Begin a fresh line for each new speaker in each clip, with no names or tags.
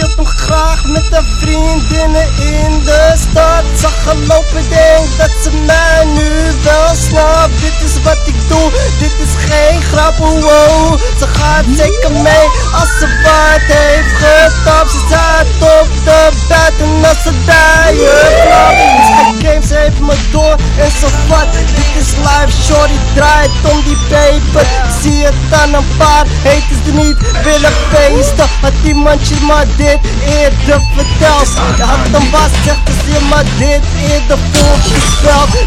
hem graag met de vriendinnen in de stad. Zag haar lopen, denk dat ze mij nu wel snapt. Dit is wat ik doe, dit is geen grap, wow. Ze gaat zeker mee als ze wat heeft getapt. Ze staat op de bed en als ze dijen flap. Is geen game, ze heeft me door en ze vat. Dit is live, shorty draait om die peper. Ik zie het aan een paar Had iemand je maar dit eerder verteld. Je had een was, zegt ze je maar dit eerder.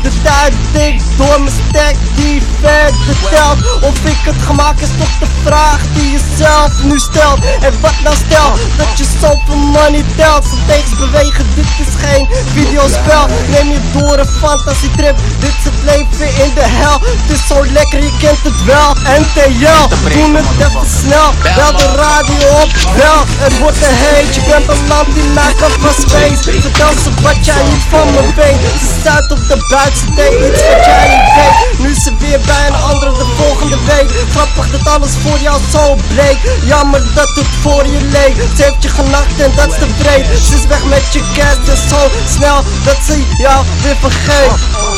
De tijd tikt door mijn stek die verder telt. Of ik het gemaakt is toch de vraag die je zelf nu stelt. En wat nou stel dat je zoveel money telt. Strategisch bewegen, dit is geen videospel. Neem je door een fantasietrip. Dit is het leven de hel. Het is zo lekker, je kent het wel. NTL, doen het even snel. Bel de radio op, bel. Het wordt een heet. Je bent een land die maken van space. Vertel ze wat jij niet van me weet. Ze staat op de buiten, deed iets wat jij niet weet. Nu is ze weer bij een andere de volgende week. Grappig dat alles voor jou zo bleek. Jammer dat het voor je leek. Ze heeft je genakt en dat is te breed. Ze is weg met je kerst en zo snel dat ze jou weer vergeet.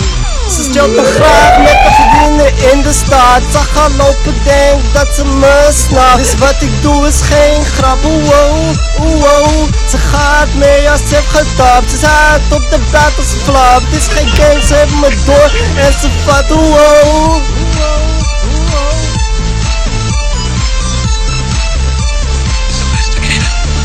Ze stelt me graag met de vrienden in de stad Zag haar lopen, denk dat ze me snapt. Dus wat ik doe is geen grap, wow, wow. Ze gaat mee als ze heeft getapt. Ze staat op de buiten als flap Het is geen game, ze heeft me door en ze vat, wow